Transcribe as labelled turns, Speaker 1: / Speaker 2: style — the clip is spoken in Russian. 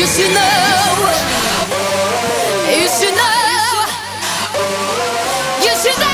Speaker 1: You should know